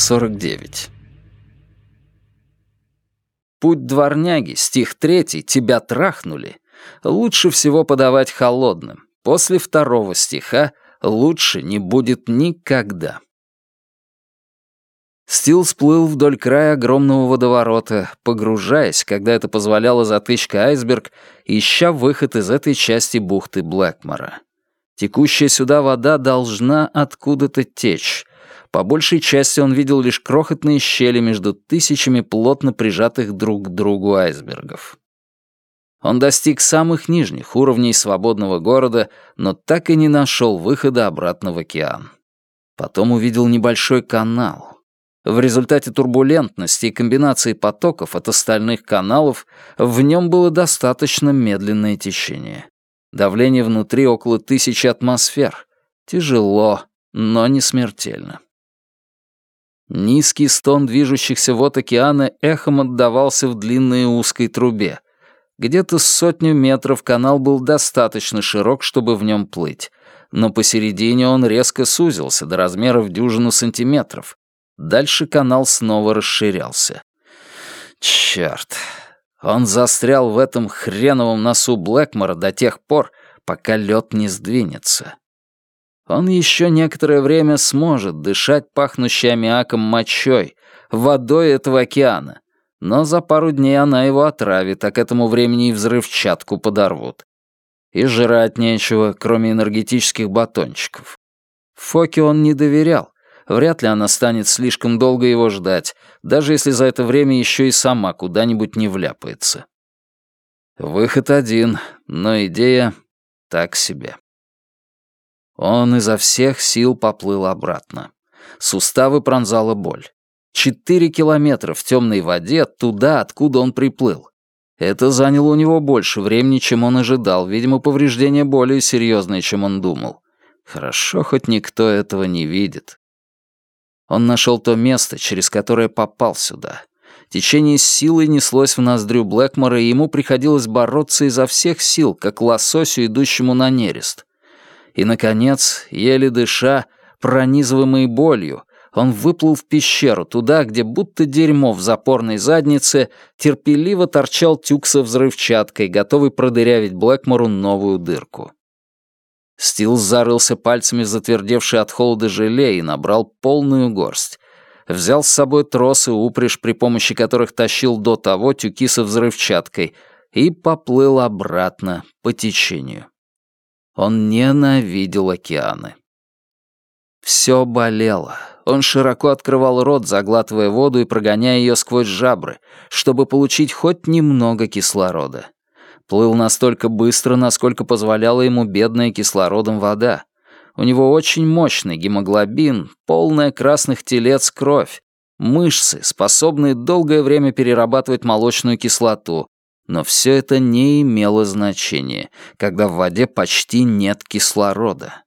49. Путь дворняги, стих третий, тебя трахнули, лучше всего подавать холодным. После второго стиха лучше не будет никогда. Стил сплыл вдоль края огромного водоворота, погружаясь, когда это позволяла затычка айсберг, ища выход из этой части бухты Блэкмора. Текущая сюда вода должна откуда-то течь. По большей части он видел лишь крохотные щели между тысячами плотно прижатых друг к другу айсбергов. Он достиг самых нижних уровней свободного города, но так и не нашел выхода обратно в океан. Потом увидел небольшой канал. В результате турбулентности и комбинации потоков от остальных каналов в нем было достаточно медленное течение. Давление внутри около тысячи атмосфер. Тяжело, но не смертельно. Низкий стон движущихся вод океана эхом отдавался в длинной узкой трубе. Где-то сотню метров канал был достаточно широк, чтобы в нем плыть, но посередине он резко сузился до размеров дюжину сантиметров, Дальше канал снова расширялся. Чёрт. Он застрял в этом хреновом носу Блэкмора до тех пор, пока лед не сдвинется. Он еще некоторое время сможет дышать пахнущей аммиаком мочой, водой этого океана, но за пару дней она его отравит, а к этому времени и взрывчатку подорвут. И жрать нечего, кроме энергетических батончиков. Фоке он не доверял, Вряд ли она станет слишком долго его ждать, даже если за это время еще и сама куда-нибудь не вляпается. Выход один, но идея так себе. Он изо всех сил поплыл обратно. Суставы пронзала боль. Четыре километра в темной воде туда, откуда он приплыл. Это заняло у него больше времени, чем он ожидал. Видимо, повреждение более серьезное, чем он думал. Хорошо, хоть никто этого не видит. Он нашел то место, через которое попал сюда. Течение с силой неслось в ноздрю Блэкмора, и ему приходилось бороться изо всех сил, как лососю, идущему на нерест. И, наконец, еле дыша, пронизываемый болью, он выплыл в пещеру, туда, где будто дерьмо в запорной заднице терпеливо торчал тюк со взрывчаткой, готовый продырявить Блэкмору новую дырку. Стил зарылся пальцами в затвердевший от холода желе и набрал полную горсть. Взял с собой тросы, упряжь, при помощи которых тащил до того тюки со взрывчаткой, и поплыл обратно по течению. Он ненавидел океаны. Все болело. Он широко открывал рот, заглатывая воду и прогоняя ее сквозь жабры, чтобы получить хоть немного кислорода. Плыл настолько быстро, насколько позволяла ему бедная кислородом вода. У него очень мощный гемоглобин, полная красных телец кровь, мышцы, способные долгое время перерабатывать молочную кислоту. Но все это не имело значения, когда в воде почти нет кислорода.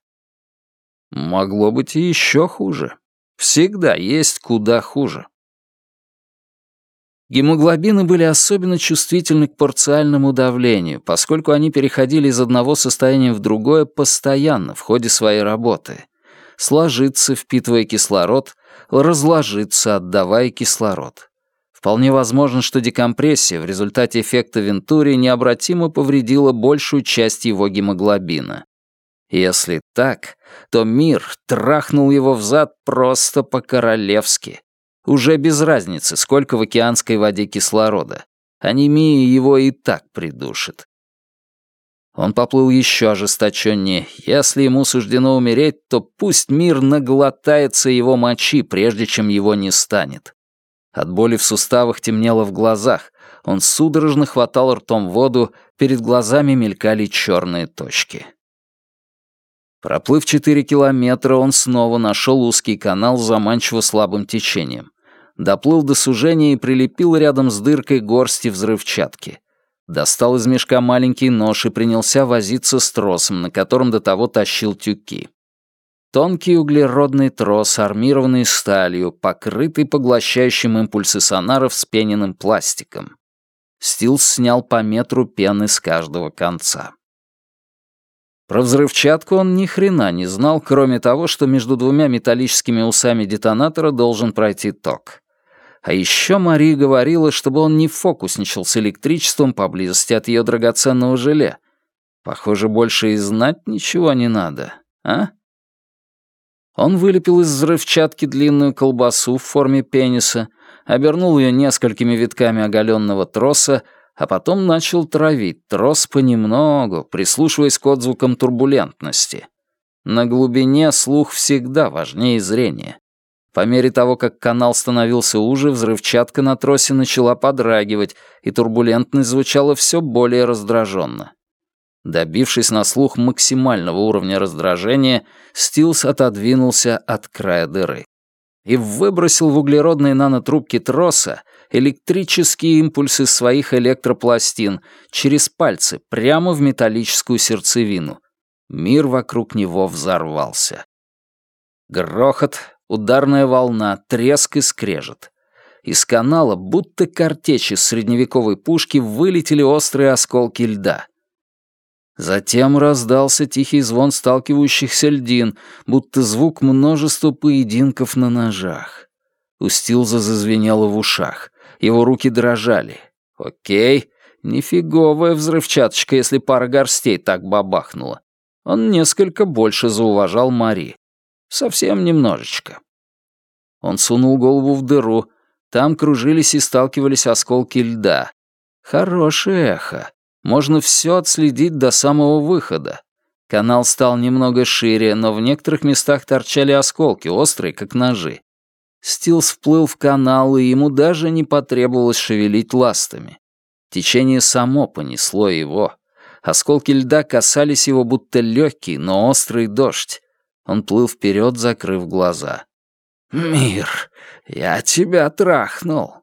Могло быть и еще хуже. Всегда есть куда хуже. Гемоглобины были особенно чувствительны к порциальному давлению, поскольку они переходили из одного состояния в другое постоянно в ходе своей работы. Сложиться, впитывая кислород, разложиться, отдавая кислород. Вполне возможно, что декомпрессия в результате эффекта Вентури необратимо повредила большую часть его гемоглобина. Если так, то мир трахнул его взад просто по-королевски, уже без разницы, сколько в океанской воде кислорода. Анемия его и так придушит. Он поплыл еще ожесточеннее. Если ему суждено умереть, то пусть мир наглотается его мочи, прежде чем его не станет. От боли в суставах темнело в глазах. Он судорожно хватал ртом воду, перед глазами мелькали черные точки. Проплыв четыре километра, он снова нашел узкий канал с заманчиво слабым течением доплыл до сужения и прилепил рядом с дыркой горсти взрывчатки. Достал из мешка маленький нож и принялся возиться с тросом, на котором до того тащил тюки. Тонкий углеродный трос, армированный сталью, покрытый поглощающим импульсы сонаров с пененным пластиком. Стилс снял по метру пены с каждого конца. Про взрывчатку он ни хрена не знал, кроме того, что между двумя металлическими усами детонатора должен пройти ток. А еще Мари говорила, чтобы он не фокусничал с электричеством поблизости от ее драгоценного желе. Похоже, больше и знать ничего не надо, а? Он вылепил из взрывчатки длинную колбасу в форме пениса, обернул ее несколькими витками оголенного троса, а потом начал травить трос понемногу, прислушиваясь к отзвукам турбулентности. На глубине слух всегда важнее зрения. По мере того, как канал становился уже, взрывчатка на тросе начала подрагивать, и турбулентность звучала все более раздраженно. Добившись на слух максимального уровня раздражения, Стилс отодвинулся от края дыры и выбросил в углеродные нанотрубки троса электрические импульсы своих электропластин через пальцы прямо в металлическую сердцевину. Мир вокруг него взорвался. Грохот, ударная волна, треск и скрежет. Из канала, будто картечи с средневековой пушки, вылетели острые осколки льда. Затем раздался тихий звон сталкивающихся льдин, будто звук множества поединков на ножах. У Стилза зазвенело в ушах. Его руки дрожали. Окей, нифиговая взрывчаточка, если пара горстей так бабахнула. Он несколько больше зауважал Мари. Совсем немножечко. Он сунул голову в дыру. Там кружились и сталкивались осколки льда. Хорошее эхо. Можно все отследить до самого выхода. Канал стал немного шире, но в некоторых местах торчали осколки, острые, как ножи. Стилс вплыл в канал, и ему даже не потребовалось шевелить ластами. Течение само понесло его. Осколки льда касались его, будто легкий, но острый дождь. Он плыл вперед, закрыв глаза. «Мир, я тебя трахнул.